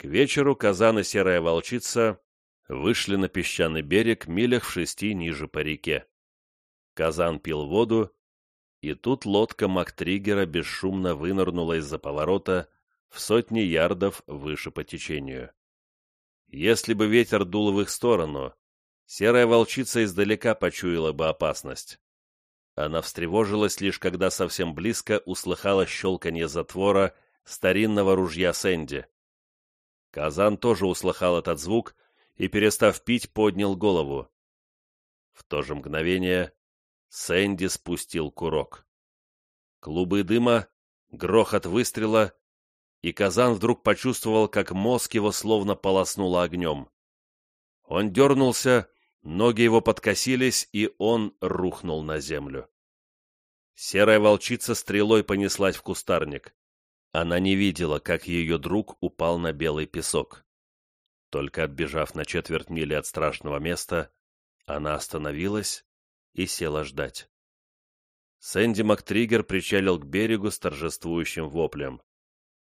К вечеру Казан и Серая Волчица вышли на песчаный берег милях в шести ниже по реке. Казан пил воду, и тут лодка Мактригера бесшумно вынырнула из-за поворота в сотни ярдов выше по течению. Если бы ветер дул в их сторону, серая волчица издалека почуяла бы опасность. Она встревожилась лишь когда совсем близко услыхала щелканье затвора старинного ружья Сэнди. Казан тоже услыхал этот звук и, перестав пить, поднял голову. В то же мгновение Сэнди спустил курок. Клубы дыма, грохот выстрела, и Казан вдруг почувствовал, как мозг его словно полоснуло огнем. Он дернулся, ноги его подкосились, и он рухнул на землю. Серая волчица стрелой понеслась в кустарник. Она не видела, как ее друг упал на белый песок. Только отбежав на четверть мили от страшного места, она остановилась и села ждать. Сэнди Мактригер причалил к берегу с торжествующим воплем.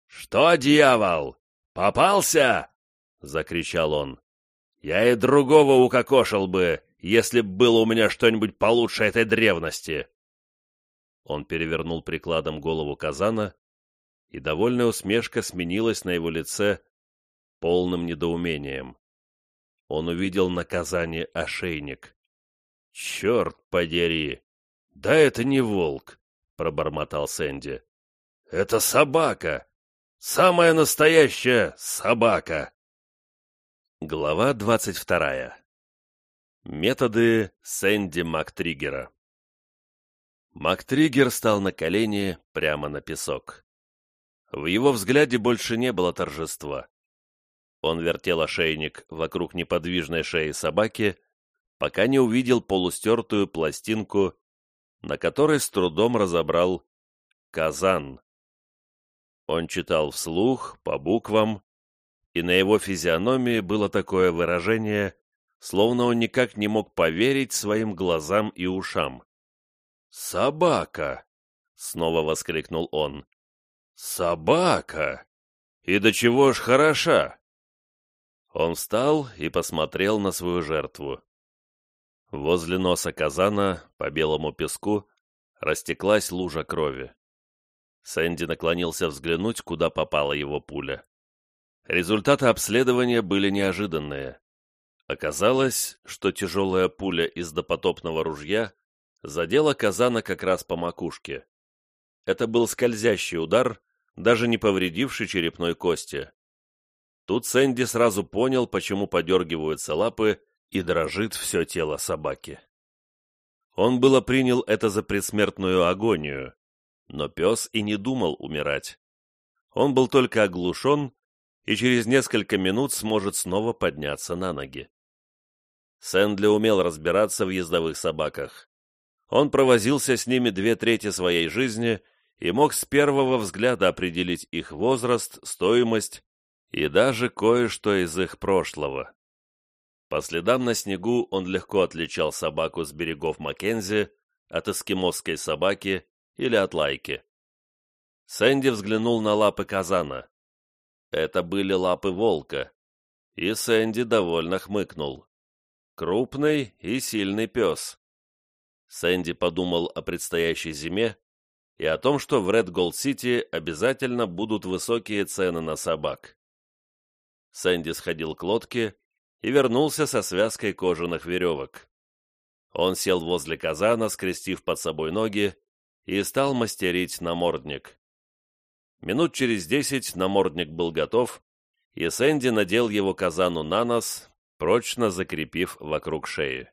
«Что, дьявол, попался?» — закричал он. «Я и другого укокошил бы, если б было у меня что-нибудь получше этой древности!» Он перевернул прикладом голову казана, и довольная усмешка сменилась на его лице полным недоумением. Он увидел наказание ошейник. «Черт подери! Да это не волк!» — пробормотал Сэнди. «Это собака! Самая настоящая собака!» Глава двадцать вторая. Методы Сэнди Мактриггера Мактриггер стал на колени прямо на песок. В его взгляде больше не было торжества. Он вертел ошейник вокруг неподвижной шеи собаки, пока не увидел полустертую пластинку, на которой с трудом разобрал «Казан». Он читал вслух, по буквам, и на его физиономии было такое выражение, словно он никак не мог поверить своим глазам и ушам. «Собака!» — снова воскликнул он. «Собака! И до чего ж хороша!» Он встал и посмотрел на свою жертву. Возле носа казана, по белому песку, растеклась лужа крови. Сэнди наклонился взглянуть, куда попала его пуля. Результаты обследования были неожиданные. Оказалось, что тяжелая пуля из допотопного ружья задела казана как раз по макушке. Это был скользящий удар, даже не повредивший черепной кости. Тут Сэнди сразу понял, почему подергиваются лапы и дрожит все тело собаки. Он было принял это за предсмертную агонию, но пес и не думал умирать. Он был только оглушен и через несколько минут сможет снова подняться на ноги. Сэндли умел разбираться в ездовых собаках. Он провозился с ними две трети своей жизни и мог с первого взгляда определить их возраст, стоимость и даже кое-что из их прошлого. По следам на снегу он легко отличал собаку с берегов Маккензи от эскимосской собаки или от лайки. Сэнди взглянул на лапы казана. Это были лапы волка, и Сэнди довольно хмыкнул. Крупный и сильный пес. Сэнди подумал о предстоящей зиме и о том, что в Ред Голд Сити обязательно будут высокие цены на собак. Сэнди сходил к лодке и вернулся со связкой кожаных веревок. Он сел возле казана, скрестив под собой ноги, и стал мастерить намордник. Минут через десять намордник был готов, и Сэнди надел его казану на нос, прочно закрепив вокруг шеи.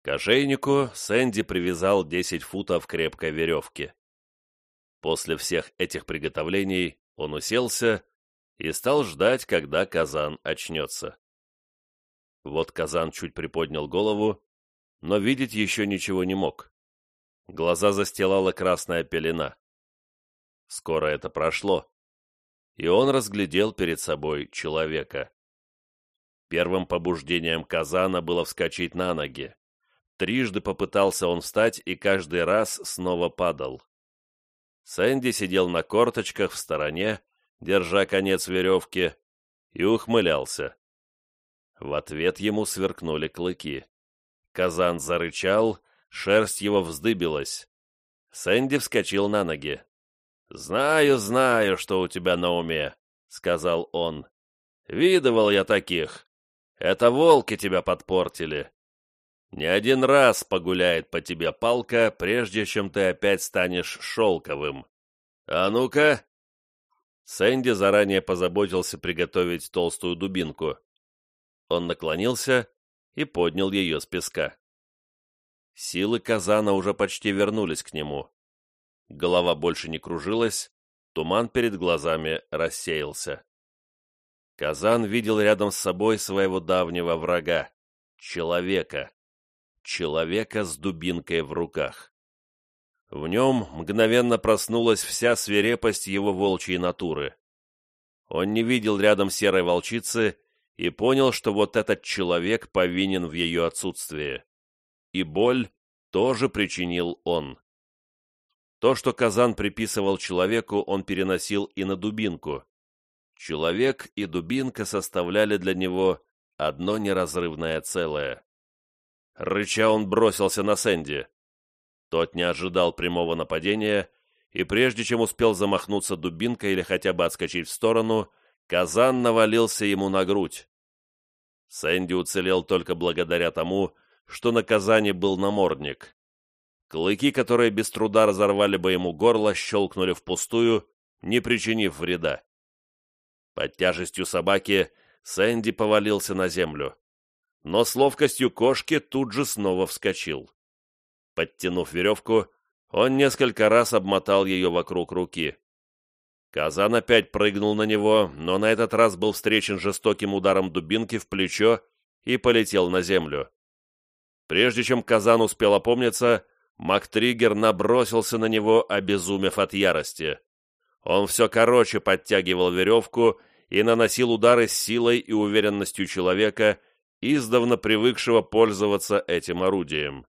К ошейнику Сэнди привязал десять футов крепкой веревки. После всех этих приготовлений он уселся и стал ждать, когда казан очнется. Вот Казан чуть приподнял голову, но видеть еще ничего не мог. Глаза застилала красная пелена. Скоро это прошло, и он разглядел перед собой человека. Первым побуждением Казана было вскочить на ноги. Трижды попытался он встать и каждый раз снова падал. Сэнди сидел на корточках в стороне, держа конец веревки, и ухмылялся. В ответ ему сверкнули клыки. Казан зарычал, шерсть его вздыбилась. Сэнди вскочил на ноги. «Знаю, знаю, что у тебя на уме», — сказал он. «Видывал я таких. Это волки тебя подпортили. Не один раз погуляет по тебе палка, прежде чем ты опять станешь шелковым. А ну-ка!» Сэнди заранее позаботился приготовить толстую дубинку. Он наклонился и поднял ее с песка. Силы казана уже почти вернулись к нему. Голова больше не кружилась, туман перед глазами рассеялся. Казан видел рядом с собой своего давнего врага — человека. Человека с дубинкой в руках. В нем мгновенно проснулась вся свирепость его волчьей натуры. Он не видел рядом серой волчицы и понял, что вот этот человек повинен в ее отсутствии. И боль тоже причинил он. То, что Казан приписывал человеку, он переносил и на дубинку. Человек и дубинка составляли для него одно неразрывное целое. Рыча он бросился на Сэнди. Тот не ожидал прямого нападения, и прежде чем успел замахнуться дубинкой или хотя бы отскочить в сторону, Казан навалился ему на грудь. Сэнди уцелел только благодаря тому, что на Казани был намордник. Клыки, которые без труда разорвали бы ему горло, щелкнули впустую, не причинив вреда. Под тяжестью собаки Сэнди повалился на землю, но с ловкостью кошки тут же снова вскочил. Подтянув веревку, он несколько раз обмотал ее вокруг руки. Казан опять прыгнул на него, но на этот раз был встречен жестоким ударом дубинки в плечо и полетел на землю. Прежде чем Казан успел опомниться, Мактригер набросился на него, обезумев от ярости. Он все короче подтягивал веревку и наносил удары с силой и уверенностью человека, издавна привыкшего пользоваться этим орудием.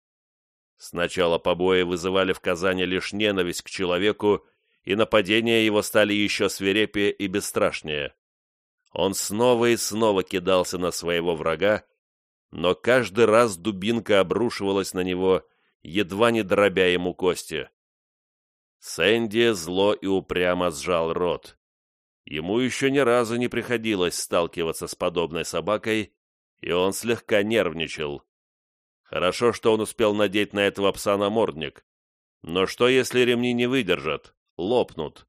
Сначала побои вызывали в Казани лишь ненависть к человеку, и нападения его стали еще свирепее и бесстрашнее. Он снова и снова кидался на своего врага, но каждый раз дубинка обрушивалась на него, едва не дробя ему кости. Сэнди зло и упрямо сжал рот. Ему еще ни разу не приходилось сталкиваться с подобной собакой, и он слегка нервничал. Хорошо, что он успел надеть на этого пса намордник. Но что, если ремни не выдержат, лопнут?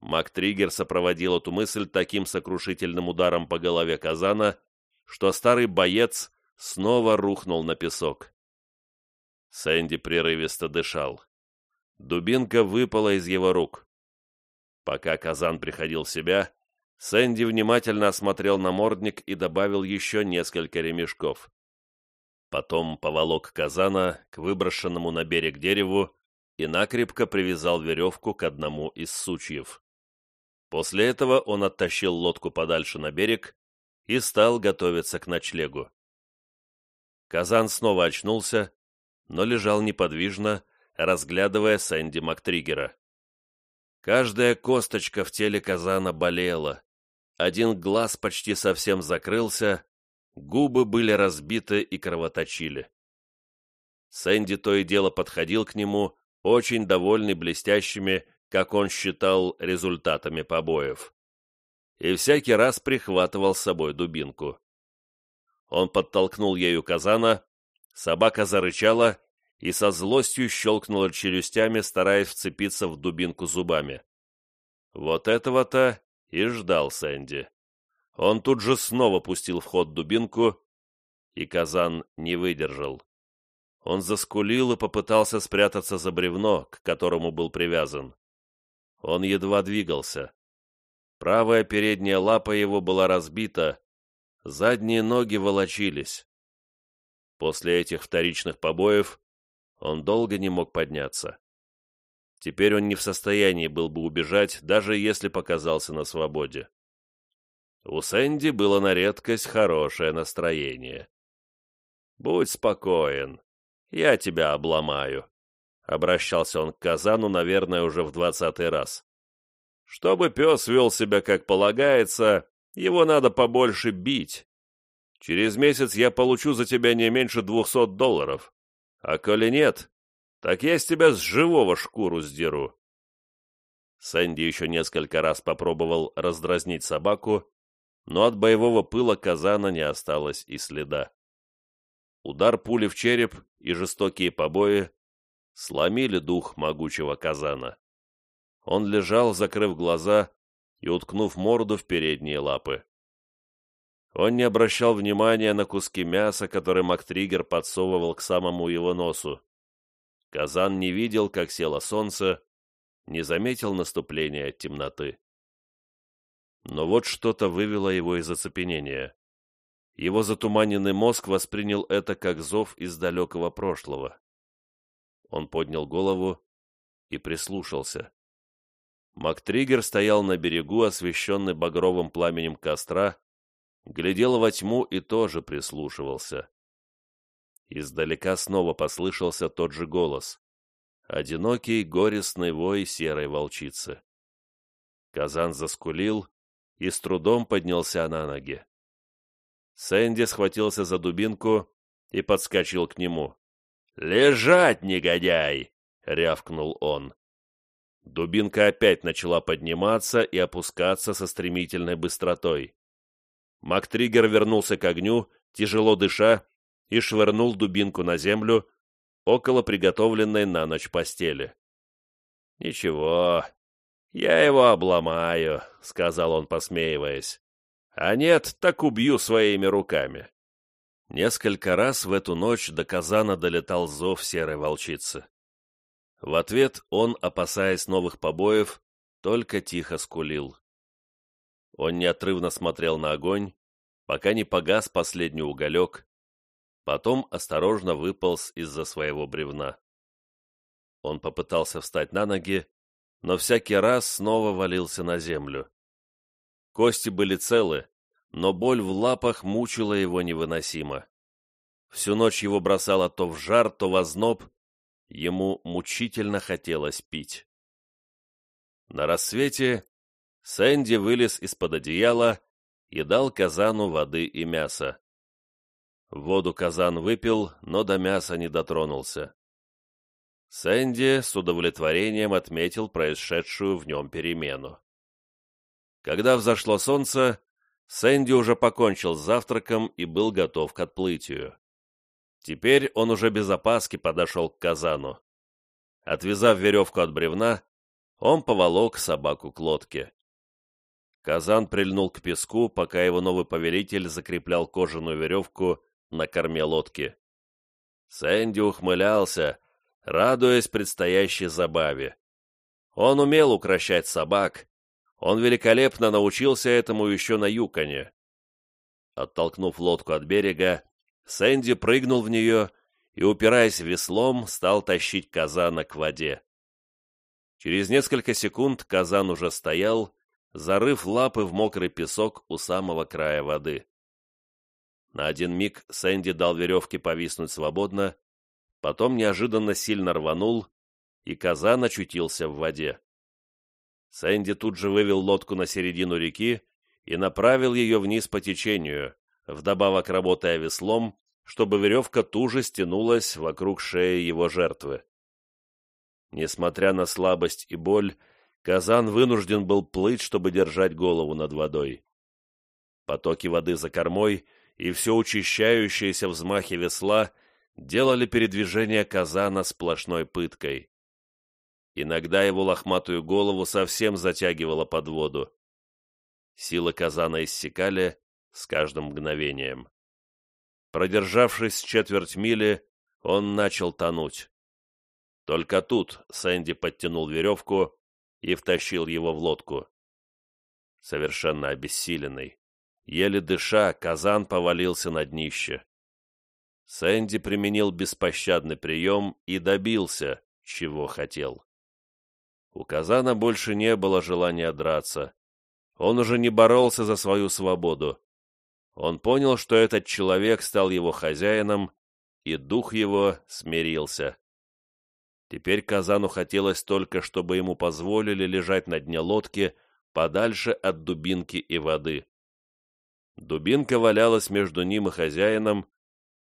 Мактригер сопроводил эту мысль таким сокрушительным ударом по голове казана, что старый боец снова рухнул на песок. Сэнди прерывисто дышал. Дубинка выпала из его рук. Пока казан приходил в себя, Сэнди внимательно осмотрел намордник и добавил еще несколько ремешков. Потом поволок казана к выброшенному на берег дереву и накрепко привязал веревку к одному из сучьев. После этого он оттащил лодку подальше на берег и стал готовиться к ночлегу. Казан снова очнулся, но лежал неподвижно, разглядывая Сэнди Мактригера. Каждая косточка в теле Казана болела. Один глаз почти совсем закрылся, Губы были разбиты и кровоточили. Сэнди то и дело подходил к нему, очень довольный блестящими, как он считал, результатами побоев. И всякий раз прихватывал с собой дубинку. Он подтолкнул ею казана, собака зарычала и со злостью щелкнула челюстями, стараясь вцепиться в дубинку зубами. Вот этого-то и ждал Сэнди. Он тут же снова пустил в ход дубинку, и казан не выдержал. Он заскулил и попытался спрятаться за бревно, к которому был привязан. Он едва двигался. Правая передняя лапа его была разбита, задние ноги волочились. После этих вторичных побоев он долго не мог подняться. Теперь он не в состоянии был бы убежать, даже если показался на свободе. У Сэнди было на редкость хорошее настроение. «Будь спокоен, я тебя обломаю», — обращался он к Казану, наверное, уже в двадцатый раз. «Чтобы пес вел себя как полагается, Его надо побольше бить. Через месяц я получу за тебя не меньше двухсот долларов. А коли нет, так я с тебя с живого шкуру сдеру. Сэнди еще несколько раз попробовал раздразнить собаку, но от боевого пыла казана не осталось и следа. Удар пули в череп и жестокие побои сломили дух могучего казана. Он лежал, закрыв глаза и уткнув морду в передние лапы. Он не обращал внимания на куски мяса, которые Мактригер подсовывал к самому его носу. Казан не видел, как село солнце, не заметил наступления темноты. Но вот что-то вывело его из оцепенения. Его затуманенный мозг воспринял это как зов из далекого прошлого. Он поднял голову и прислушался. Мактригер стоял на берегу, освещенный багровым пламенем костра, глядел во тьму и тоже прислушивался. Издалека снова послышался тот же голос. Одинокий, горестный вой серой волчицы. Казан заскулил и с трудом поднялся на ноги. Сэнди схватился за дубинку и подскочил к нему. «Лежать, негодяй!» — рявкнул он. Дубинка опять начала подниматься и опускаться со стремительной быстротой. Мактригер вернулся к огню, тяжело дыша, и швырнул дубинку на землю, около приготовленной на ночь постели. «Ничего, я его обломаю», — сказал он, посмеиваясь. «А нет, так убью своими руками». Несколько раз в эту ночь до Казана долетал зов серой волчицы. В ответ он, опасаясь новых побоев, только тихо скулил. Он неотрывно смотрел на огонь, пока не погас последний уголек, потом осторожно выполз из-за своего бревна. Он попытался встать на ноги, но всякий раз снова валился на землю. Кости были целы, но боль в лапах мучила его невыносимо. Всю ночь его бросало то в жар, то в озноб, ему мучительно хотелось пить. На рассвете Сэнди вылез из-под одеяла и дал казану воды и мяса. Воду казан выпил, но до мяса не дотронулся. Сэнди с удовлетворением отметил происшедшую в нем перемену. Когда взошло солнце, Сэнди уже покончил с завтраком и был готов к отплытию. Теперь он уже без опаски подошел к казану. Отвязав веревку от бревна, он поволок собаку к лодке. Казан прильнул к песку, пока его новый повелитель закреплял кожаную веревку на корме лодки. Сэнди ухмылялся, радуясь предстоящей забаве. Он умел укращать собак, он великолепно научился этому еще на Юконе. Оттолкнув лодку от берега, Сэнди прыгнул в нее и, упираясь веслом, стал тащить казана к воде. Через несколько секунд казан уже стоял, зарыв лапы в мокрый песок у самого края воды. На один миг Сэнди дал веревке повиснуть свободно, потом неожиданно сильно рванул, и казан очутился в воде. Сэнди тут же вывел лодку на середину реки и направил ее вниз по течению, вдобавок работая веслом, чтобы веревка туже стянулась вокруг шеи его жертвы. Несмотря на слабость и боль, Казан вынужден был плыть, чтобы держать голову над водой. Потоки воды за кормой и все учащающиеся взмахи весла делали передвижение казана сплошной пыткой. Иногда его лохматую голову совсем затягивало под воду. Силы казана иссякали с каждым мгновением. Продержавшись четверть мили, он начал тонуть. Только тут Сэнди подтянул веревку и втащил его в лодку. Совершенно обессиленный, Еле дыша, казан повалился на днище. Сэнди применил беспощадный прием и добился, чего хотел. У казана больше не было желания драться. Он уже не боролся за свою свободу. Он понял, что этот человек стал его хозяином, и дух его смирился. Теперь казану хотелось только, чтобы ему позволили лежать на дне лодки подальше от дубинки и воды. Дубинка валялась между ним и хозяином,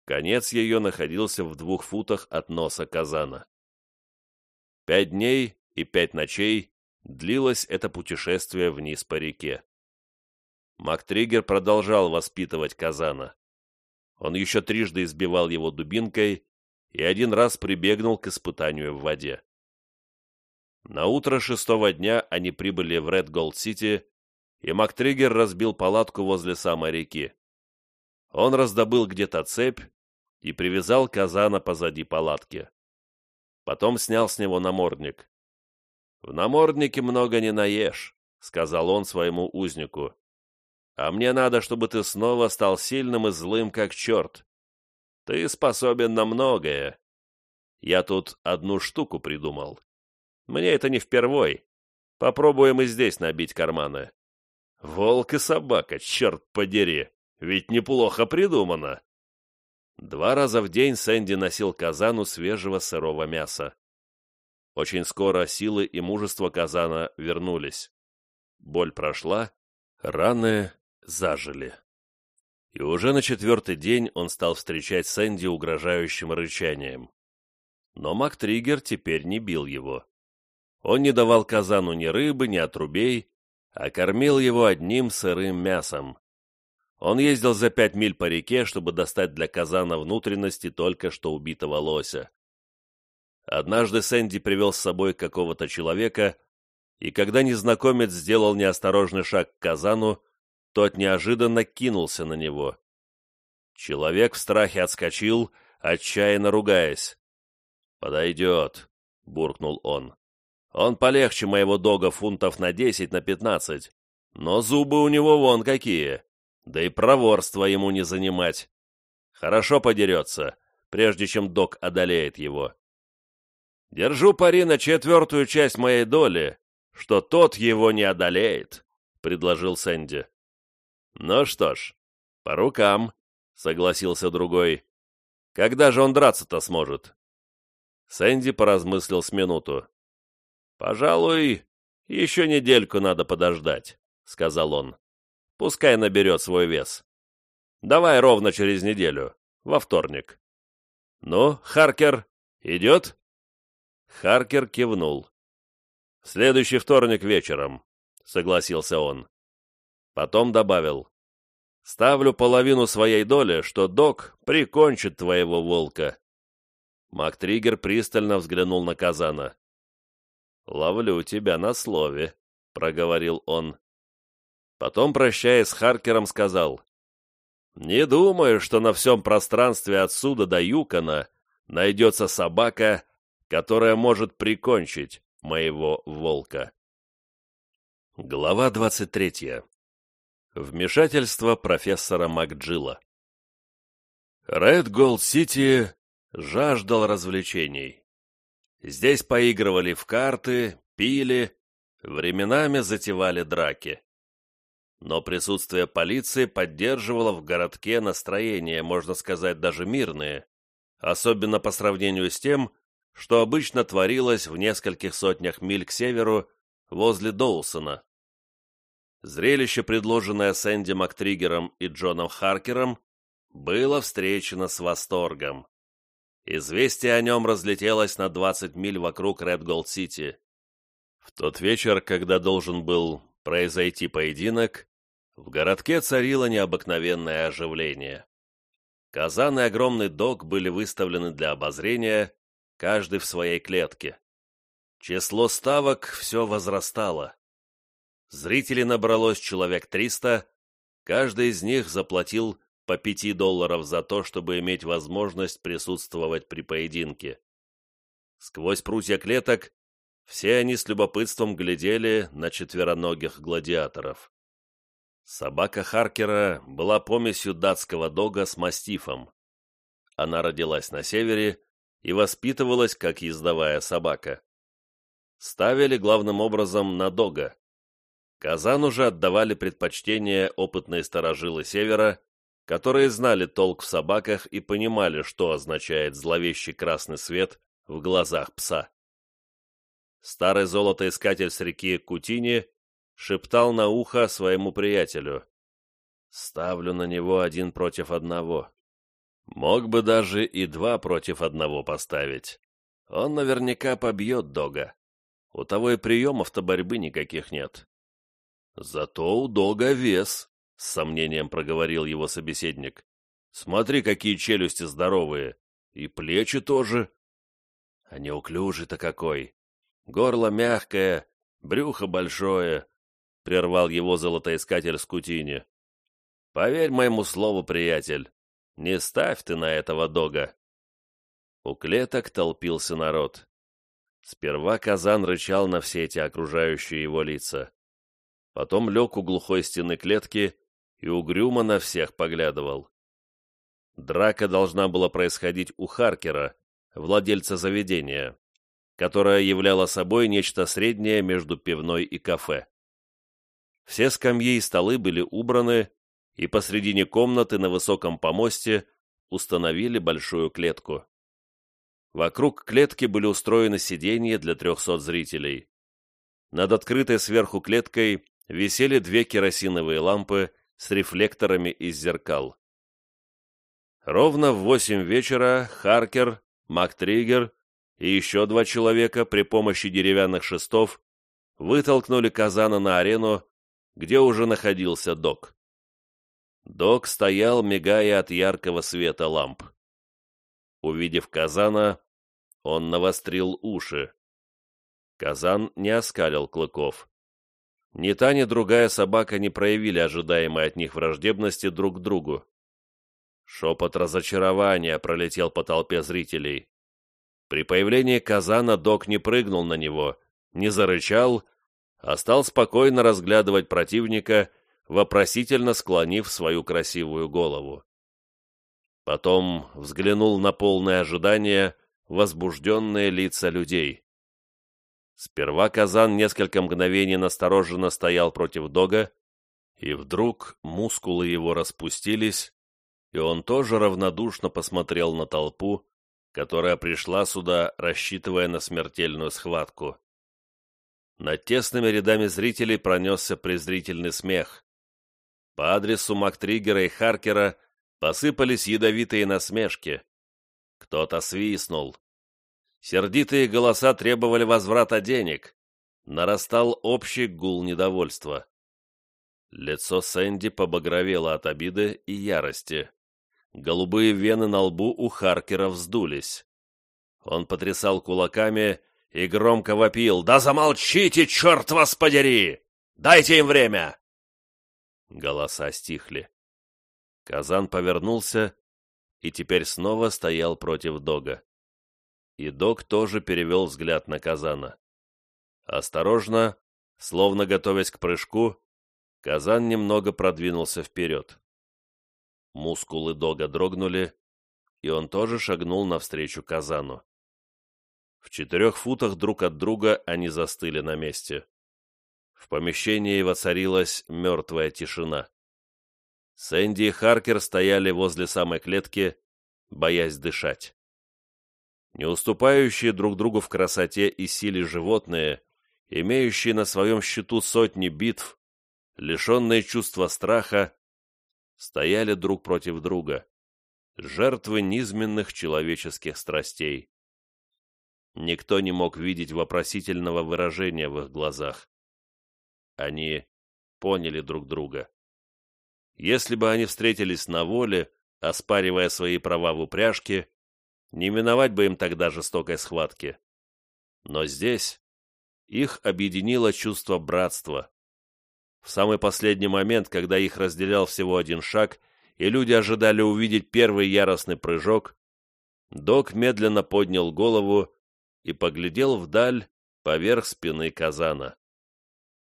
конец ее находился в двух футах от носа казана. Пять дней и пять ночей длилось это путешествие вниз по реке. Мактригер продолжал воспитывать Казана. Он еще трижды избивал его дубинкой и один раз прибегнул к испытанию в воде. На утро шестого дня они прибыли в Ред Голд-Сити и Мактригер разбил палатку возле самой реки. Он раздобыл где-то цепь и привязал казана позади палатки. Потом снял с него намордник. «В наморднике много не наешь», — сказал он своему узнику. «А мне надо, чтобы ты снова стал сильным и злым, как черт. Ты способен на многое. Я тут одну штуку придумал. Мне это не впервой. Попробуем и здесь набить карманы. Волк и собака, черт подери, ведь неплохо придумано. Два раза в день Сэнди носил казану свежего сырого мяса. Очень скоро силы и мужество казана вернулись. Боль прошла, раны зажили. И уже на четвертый день он стал встречать Сэнди угрожающим рычанием. Но Мактригер теперь не бил его. Он не давал казану ни рыбы, ни отрубей, а кормил его одним сырым мясом. Он ездил за пять миль по реке, чтобы достать для казана внутренности только что убитого лося. Однажды Сэнди привел с собой какого-то человека, и когда незнакомец сделал неосторожный шаг к казану, тот неожиданно кинулся на него. Человек в страхе отскочил, отчаянно ругаясь. «Подойдет», — буркнул он. Он полегче моего дога фунтов на десять, на пятнадцать. Но зубы у него вон какие. Да и проворство ему не занимать. Хорошо подерется, прежде чем дог одолеет его. Держу пари на четвертую часть моей доли, что тот его не одолеет, — предложил Сэнди. Ну что ж, по рукам, — согласился другой. Когда же он драться-то сможет? Сэнди поразмыслил с минуту. «Пожалуй, еще недельку надо подождать», — сказал он. «Пускай наберет свой вес. Давай ровно через неделю, во вторник». «Ну, Харкер, идет?» Харкер кивнул. «Следующий вторник вечером», — согласился он. Потом добавил. «Ставлю половину своей доли, что док прикончит твоего волка». Мактригер пристально взглянул на Казана. «Ловлю тебя на слове», — проговорил он. Потом, прощаясь с Харкером, сказал, «Не думаю, что на всем пространстве отсюда до Юкона найдется собака, которая может прикончить моего волка». Глава двадцать третья. Вмешательство профессора Макджилла. Ред Голд Сити жаждал развлечений. Здесь поигрывали в карты, пили, временами затевали драки. Но присутствие полиции поддерживало в городке настроение, можно сказать, даже мирное, особенно по сравнению с тем, что обычно творилось в нескольких сотнях миль к северу возле Доусона. Зрелище, предложенное Сэнди Мактригером и Джоном Харкером, было встречено с восторгом. Известие о нем разлетелось на 20 миль вокруг Ред-Голд-Сити. В тот вечер, когда должен был произойти поединок, в городке царило необыкновенное оживление. Казан и огромный док были выставлены для обозрения, каждый в своей клетке. Число ставок все возрастало. Зрителей набралось человек триста, каждый из них заплатил по пяти долларов за то, чтобы иметь возможность присутствовать при поединке. Сквозь прутья клеток все они с любопытством глядели на четвероногих гладиаторов. Собака Харкера была помесью датского дога с мастифом. Она родилась на севере и воспитывалась как ездовая собака. Ставили главным образом на дога. Казан уже отдавали предпочтение опытные сторожилы севера, которые знали толк в собаках и понимали, что означает зловещий красный свет в глазах пса. Старый золотоискатель с реки Кутини шептал на ухо своему приятелю. Ставлю на него один против одного. Мог бы даже и два против одного поставить. Он наверняка побьет Дога. У того и приемов-то борьбы никаких нет. Зато у Дога вес, — с сомнением проговорил его собеседник. Смотри, какие челюсти здоровые. И плечи тоже. А неуклюжий-то какой. Горло мягкое, брюхо большое, — прервал его золотоискатель Скутини. Поверь моему слову, приятель, не ставь ты на этого дога. У клеток толпился народ. Сперва казан рычал на все эти окружающие его лица. Потом лег у глухой стены клетки и угрюмо на всех поглядывал. Драка должна была происходить у Харкера, владельца заведения, которое являло собой нечто среднее между пивной и кафе. Все скамьи и столы были убраны, и посредине комнаты на высоком помосте установили большую клетку. Вокруг клетки были устроены сиденья для трехсот зрителей. Над открытой сверху клеткой висели две керосиновые лампы с рефлекторами из зеркал. Ровно в восемь вечера Харкер, Мактригер и еще два человека при помощи деревянных шестов вытолкнули Казана на арену, где уже находился док. Док стоял, мигая от яркого света ламп. Увидев Казана, он навострил уши. Казан не оскалил клыков. Ни та, ни другая собака не проявили ожидаемой от них враждебности друг к другу. Шепот разочарования пролетел по толпе зрителей. При появлении Казана док не прыгнул на него, не зарычал, а стал спокойно разглядывать противника вопросительно склонив свою красивую голову. Потом взглянул на полное ожидание возбужденные лица людей. Сперва Казан несколько мгновений настороженно стоял против Дога, и вдруг мускулы его распустились, и он тоже равнодушно посмотрел на толпу, которая пришла сюда, рассчитывая на смертельную схватку. Над тесными рядами зрителей пронесся презрительный смех, по адресу Мактриггера и Харкера посыпались ядовитые насмешки. Кто-то свистнул. Сердитые голоса требовали возврата денег. Нарастал общий гул недовольства. Лицо Сэнди побагровело от обиды и ярости. Голубые вены на лбу у Харкера вздулись. Он потрясал кулаками и громко вопил «Да замолчите, черт вас подери! Дайте им время!» Голоса стихли. Казан повернулся и теперь снова стоял против Дога. И Дог тоже перевел взгляд на Казана. Осторожно, словно готовясь к прыжку, Казан немного продвинулся вперед. Мускулы Дога дрогнули, и он тоже шагнул навстречу Казану. В четырех футах друг от друга они застыли на месте. В помещении воцарилась мертвая тишина. Сэнди и Харкер стояли возле самой клетки, боясь дышать. Не уступающие друг другу в красоте и силе животные, имеющие на своем счету сотни битв, лишенные чувства страха, стояли друг против друга, жертвы низменных человеческих страстей. Никто не мог видеть вопросительного выражения в их глазах. Они поняли друг друга. Если бы они встретились на воле, оспаривая свои права в упряжке, не миновать бы им тогда жестокой схватки. Но здесь их объединило чувство братства. В самый последний момент, когда их разделял всего один шаг, и люди ожидали увидеть первый яростный прыжок, док медленно поднял голову и поглядел вдаль поверх спины казана.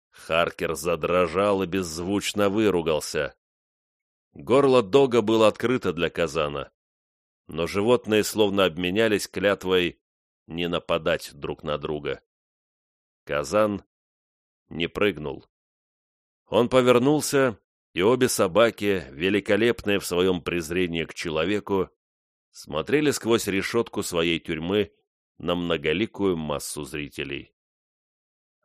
Харкер задрожал и беззвучно выругался. Горло Дога было открыто для казана, но животные словно обменялись клятвой не нападать друг на друга. Казан не прыгнул. Он повернулся, и обе собаки, великолепные в своем презрении к человеку, смотрели сквозь решетку своей тюрьмы на многоликую массу зрителей.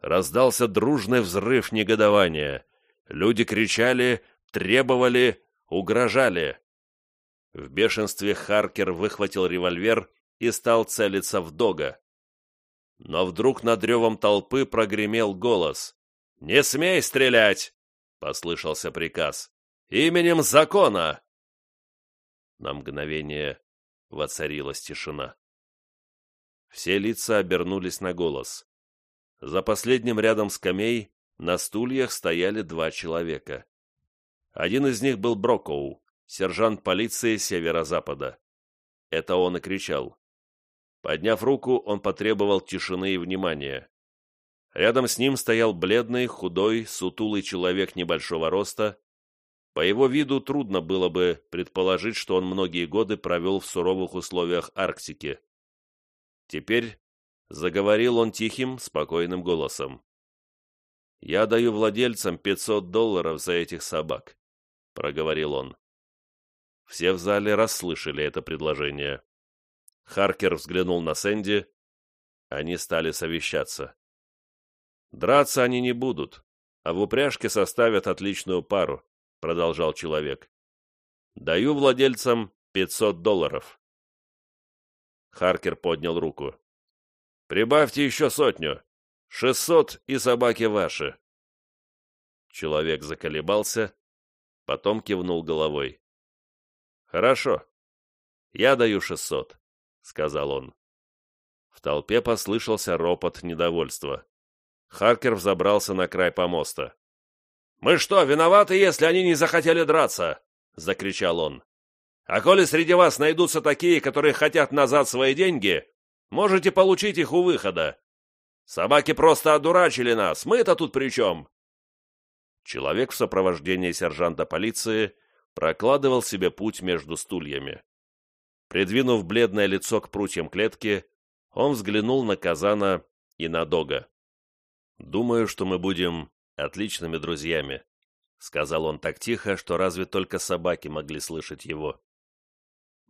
Раздался дружный взрыв негодования. Люди кричали, требовали, угрожали. В бешенстве Харкер выхватил револьвер и стал целиться в Дога. Но вдруг над ревом толпы прогремел голос. «Не смей стрелять!» — послышался приказ. «Именем закона!» На мгновение воцарилась тишина. Все лица обернулись на голос. За последним рядом скамей на стульях стояли два человека. Один из них был Брокоу, сержант полиции северо-запада. Это он и кричал. Подняв руку, он потребовал тишины и внимания. Рядом с ним стоял бледный, худой, сутулый человек небольшого роста. По его виду трудно было бы предположить, что он многие годы провел в суровых условиях Арктики. Теперь заговорил он тихим, спокойным голосом. «Я даю владельцам 500 долларов за этих собак», — проговорил он. Все в зале расслышали это предложение. Харкер взглянул на Сэнди. Они стали совещаться. «Драться они не будут, а в упряжке составят отличную пару», — продолжал человек. «Даю владельцам 500 долларов». Харкер поднял руку. «Прибавьте еще сотню. Шестьсот и собаки ваши». Человек заколебался, потом кивнул головой. «Хорошо. Я даю шестьсот. — сказал он. В толпе послышался ропот недовольства. Харкер взобрался на край помоста. «Мы что, виноваты, если они не захотели драться?» — закричал он. «А коли среди вас найдутся такие, которые хотят назад свои деньги, можете получить их у выхода. Собаки просто одурачили нас, мы-то тут при чем?» Человек в сопровождении сержанта полиции прокладывал себе путь между стульями. Придвинув бледное лицо к прутьям клетки, он взглянул на Казана и на Дога. «Думаю, что мы будем отличными друзьями», — сказал он так тихо, что разве только собаки могли слышать его.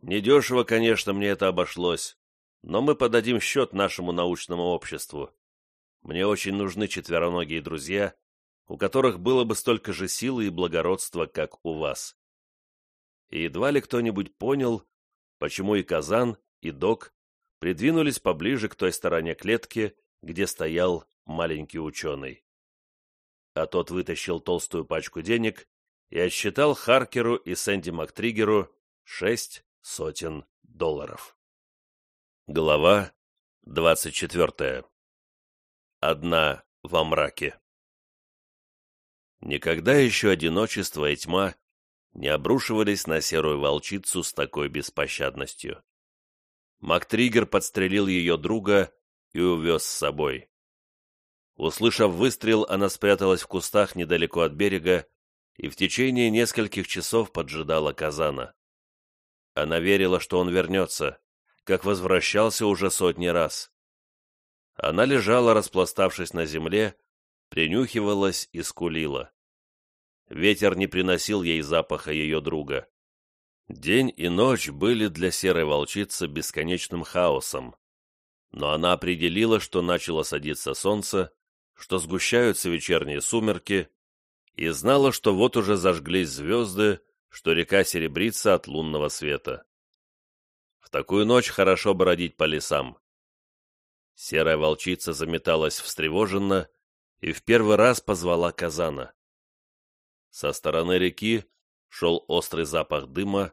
«Недешево, конечно, мне это обошлось, но мы подадим счет нашему научному обществу. Мне очень нужны четвероногие друзья, у которых было бы столько же силы и благородства, как у вас». И едва ли кто-нибудь понял, почему и Казан, и Док придвинулись поближе к той стороне клетки, где стоял маленький ученый. А тот вытащил толстую пачку денег и отсчитал Харкеру и Сэнди Мактригеру шесть сотен долларов. Глава двадцать четвертая. Одна во мраке. Никогда еще одиночество и тьма не обрушивались на серую волчицу с такой беспощадностью. Мактригер подстрелил ее друга и увез с собой. Услышав выстрел, она спряталась в кустах недалеко от берега и в течение нескольких часов поджидала Казана. Она верила, что он вернется, как возвращался уже сотни раз. Она лежала, распластавшись на земле, принюхивалась и скулила. Ветер не приносил ей запаха ее друга. День и ночь были для серой волчицы бесконечным хаосом. Но она определила, что начало садиться солнце, что сгущаются вечерние сумерки, и знала, что вот уже зажглись звезды, что река серебрится от лунного света. В такую ночь хорошо бродить по лесам. Серая волчица заметалась встревоженно и в первый раз позвала Казана. Со стороны реки шел острый запах дыма,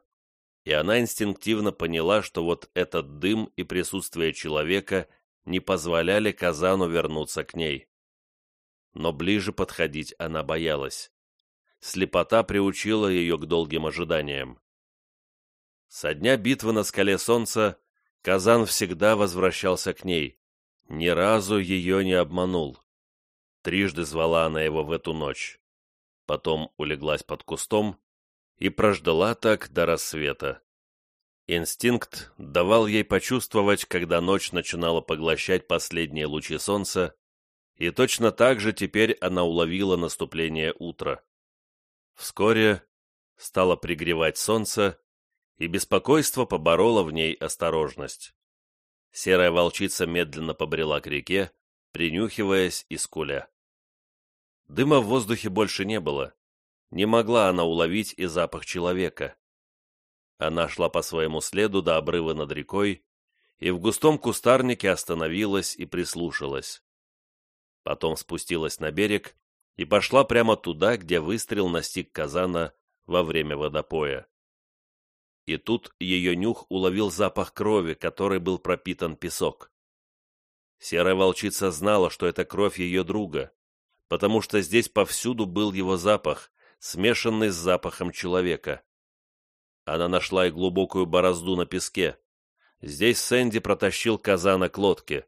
и она инстинктивно поняла, что вот этот дым и присутствие человека не позволяли Казану вернуться к ней. Но ближе подходить она боялась. Слепота приучила ее к долгим ожиданиям. Со дня битвы на скале солнца Казан всегда возвращался к ней, ни разу ее не обманул. Трижды звала она его в эту ночь потом улеглась под кустом и прождала так до рассвета. Инстинкт давал ей почувствовать, когда ночь начинала поглощать последние лучи солнца, и точно так же теперь она уловила наступление утра. Вскоре стало пригревать солнце, и беспокойство побороло в ней осторожность. Серая волчица медленно побрела к реке, принюхиваясь и скуля. Дыма в воздухе больше не было, не могла она уловить и запах человека. Она шла по своему следу до обрыва над рекой и в густом кустарнике остановилась и прислушалась. Потом спустилась на берег и пошла прямо туда, где выстрел настиг казана во время водопоя. И тут ее нюх уловил запах крови, который был пропитан песок. Серая волчица знала, что это кровь ее друга, потому что здесь повсюду был его запах, смешанный с запахом человека. Она нашла и глубокую борозду на песке. Здесь Сэнди протащил казана к лодке.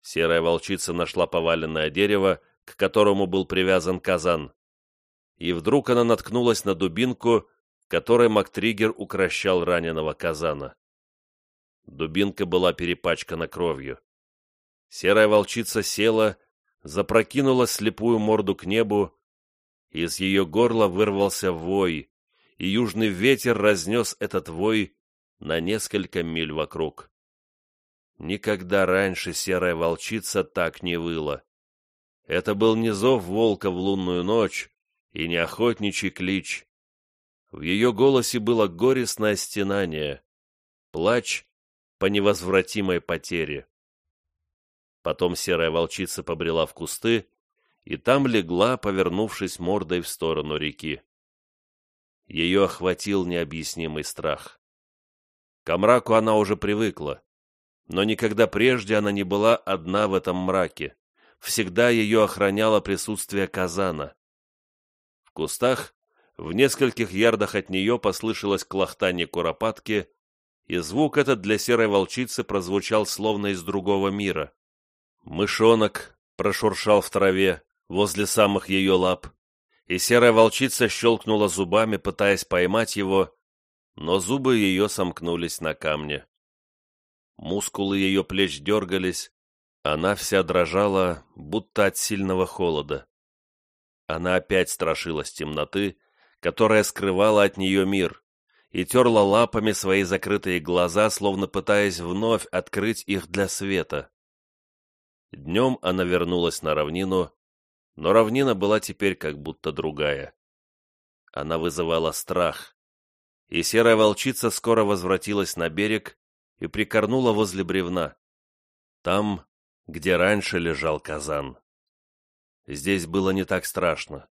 Серая волчица нашла поваленное дерево, к которому был привязан казан. И вдруг она наткнулась на дубинку, которой Мактригер укращал раненого казана. Дубинка была перепачкана кровью. Серая волчица села, запрокинула слепую морду к небу, из ее горла вырвался вой, и южный ветер разнес этот вой на несколько миль вокруг. Никогда раньше серая волчица так не выла. Это был не зов волка в лунную ночь и не охотничий клич. В ее голосе было горестное стенание, плач по невозвратимой потере. Потом серая волчица побрела в кусты и там легла, повернувшись мордой в сторону реки. Ее охватил необъяснимый страх. К мраку она уже привыкла, но никогда прежде она не была одна в этом мраке. Всегда ее охраняло присутствие казана. В кустах, в нескольких ярдах от нее послышалось клохтание куропатки, и звук этот для серой волчицы прозвучал словно из другого мира. Мышонок прошуршал в траве возле самых ее лап, и серая волчица щелкнула зубами, пытаясь поймать его, но зубы ее сомкнулись на камне. Мускулы ее плеч дергались, она вся дрожала, будто от сильного холода. Она опять страшилась темноты, которая скрывала от нее мир, и терла лапами свои закрытые глаза, словно пытаясь вновь открыть их для света. Днем она вернулась на равнину, но равнина была теперь как будто другая. Она вызывала страх, и серая волчица скоро возвратилась на берег и прикорнула возле бревна, там, где раньше лежал казан. Здесь было не так страшно,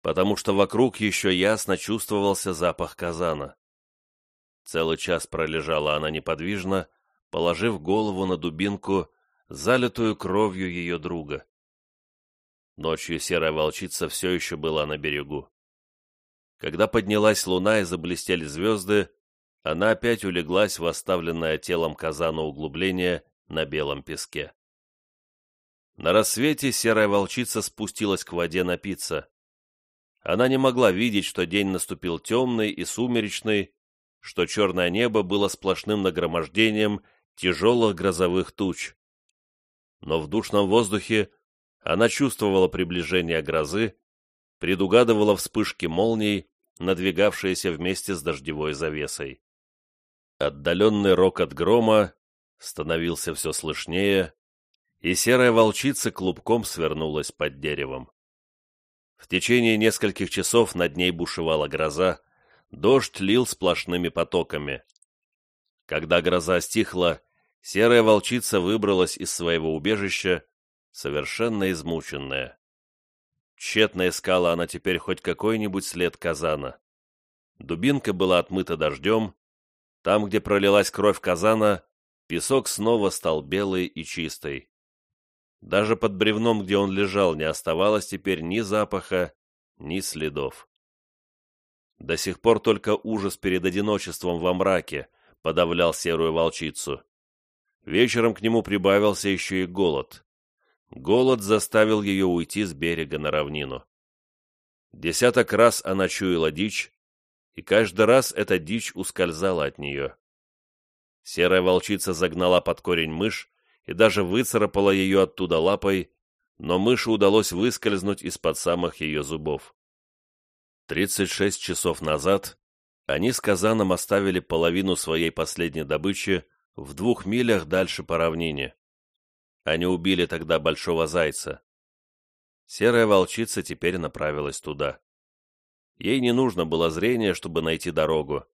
потому что вокруг еще ясно чувствовался запах казана. Целый час пролежала она неподвижно, положив голову на дубинку залитую кровью ее друга. Ночью серая волчица все еще была на берегу. Когда поднялась луна и заблестели звезды, она опять улеглась в оставленное телом казана углубление на белом песке. На рассвете серая волчица спустилась к воде напиться. Она не могла видеть, что день наступил темный и сумеречный, что черное небо было сплошным нагромождением тяжелых грозовых туч но в душном воздухе она чувствовала приближение грозы, предугадывала вспышки молний, надвигавшиеся вместе с дождевой завесой. Отдаленный рокот грома становился все слышнее, и серая волчица клубком свернулась под деревом. В течение нескольких часов над ней бушевала гроза, дождь лил сплошными потоками. Когда гроза стихла, серая волчица выбралась из своего убежища, совершенно измученная. Тщетно искала она теперь хоть какой-нибудь след казана. Дубинка была отмыта дождем, там, где пролилась кровь казана, песок снова стал белый и чистый. Даже под бревном, где он лежал, не оставалось теперь ни запаха, ни следов. До сих пор только ужас перед одиночеством во мраке подавлял серую волчицу. Вечером к нему прибавился еще и голод. Голод заставил ее уйти с берега на равнину. Десяток раз она чуяла дичь, и каждый раз эта дичь ускользала от нее. Серая волчица загнала под корень мышь и даже выцарапала ее оттуда лапой, но мыши удалось выскользнуть из-под самых ее зубов. Тридцать шесть часов назад они с Казаном оставили половину своей последней добычи в двух милях дальше по равнине. Они убили тогда большого зайца. Серая волчица теперь направилась туда. Ей не нужно было зрения, чтобы найти дорогу.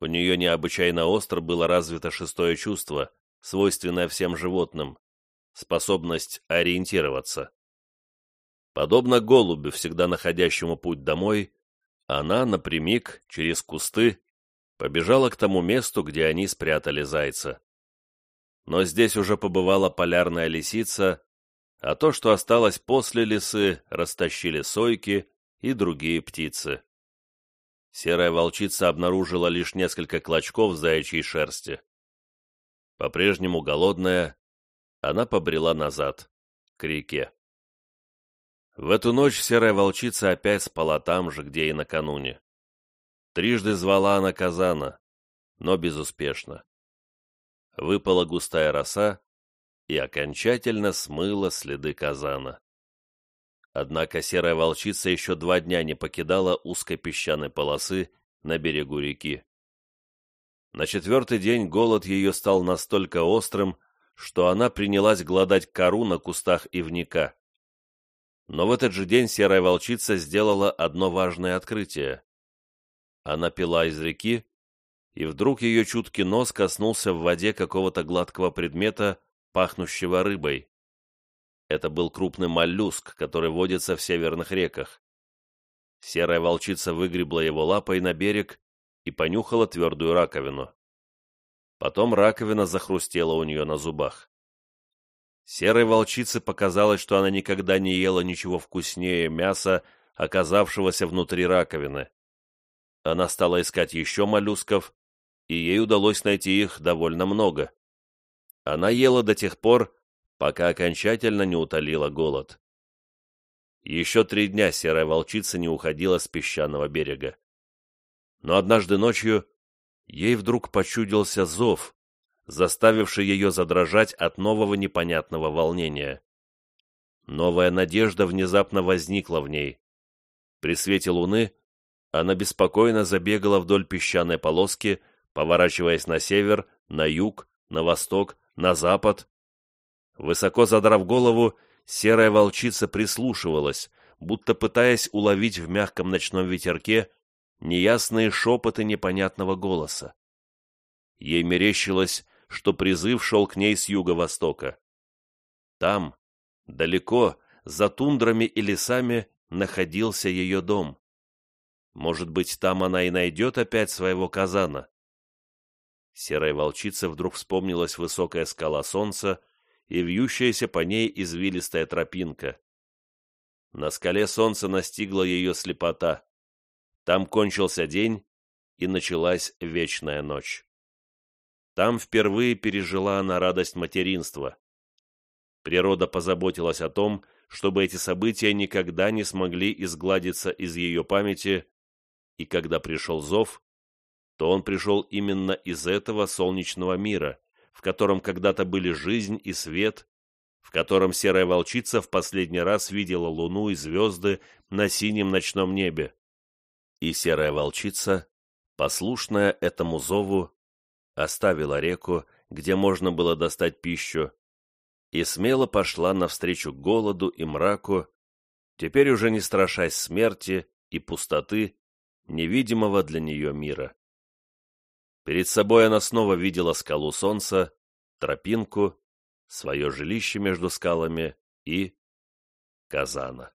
У нее необычайно остро было развито шестое чувство, свойственное всем животным, способность ориентироваться. Подобно голубю, всегда находящему путь домой, она напрямик, через кусты, побежала к тому месту, где они спрятали зайца. Но здесь уже побывала полярная лисица, а то, что осталось после лисы, растащили сойки и другие птицы. Серая волчица обнаружила лишь несколько клочков заячьей шерсти. По-прежнему голодная, она побрела назад, к реке. В эту ночь серая волчица опять спала там же, где и накануне. Трижды звала она казана, но безуспешно. Выпала густая роса и окончательно смыла следы казана. Однако серая волчица еще два дня не покидала узкой песчаной полосы на берегу реки. На четвертый день голод ее стал настолько острым, что она принялась гладать кору на кустах ивника. Но в этот же день серая волчица сделала одно важное открытие. Она пила из реки, и вдруг ее чуткий нос коснулся в воде какого-то гладкого предмета, пахнущего рыбой. Это был крупный моллюск, который водится в северных реках. Серая волчица выгребла его лапой на берег и понюхала твердую раковину. Потом раковина захрустела у нее на зубах. Серой волчице показалось, что она никогда не ела ничего вкуснее мяса, оказавшегося внутри раковины. Она стала искать еще моллюсков, и ей удалось найти их довольно много. Она ела до тех пор, пока окончательно не утолила голод. Еще три дня серая волчица не уходила с песчаного берега. Но однажды ночью ей вдруг почудился зов, заставивший ее задрожать от нового непонятного волнения. Новая надежда внезапно возникла в ней. При свете луны она беспокойно забегала вдоль песчаной полоски, поворачиваясь на север, на юг, на восток, на запад. Высоко задрав голову, серая волчица прислушивалась, будто пытаясь уловить в мягком ночном ветерке неясные шепоты непонятного голоса. Ей мерещилось, что призыв шел к ней с юго-востока. Там, далеко, за тундрами и лесами, находился ее дом. Может быть, там она и найдет опять своего казана. Серой волчице вдруг вспомнилась высокая скала солнца и вьющаяся по ней извилистая тропинка. На скале солнца настигла ее слепота. Там кончился день, и началась вечная ночь. Там впервые пережила она радость материнства. Природа позаботилась о том, чтобы эти события никогда не смогли изгладиться из ее памяти, и когда пришел зов, то он пришел именно из этого солнечного мира, в котором когда-то были жизнь и свет, в котором серая волчица в последний раз видела луну и звезды на синем ночном небе. И серая волчица, послушная этому зову, оставила реку, где можно было достать пищу, и смело пошла навстречу голоду и мраку, теперь уже не страшась смерти и пустоты невидимого для нее мира. Перед собой она снова видела скалу солнца, тропинку, свое жилище между скалами и Казана.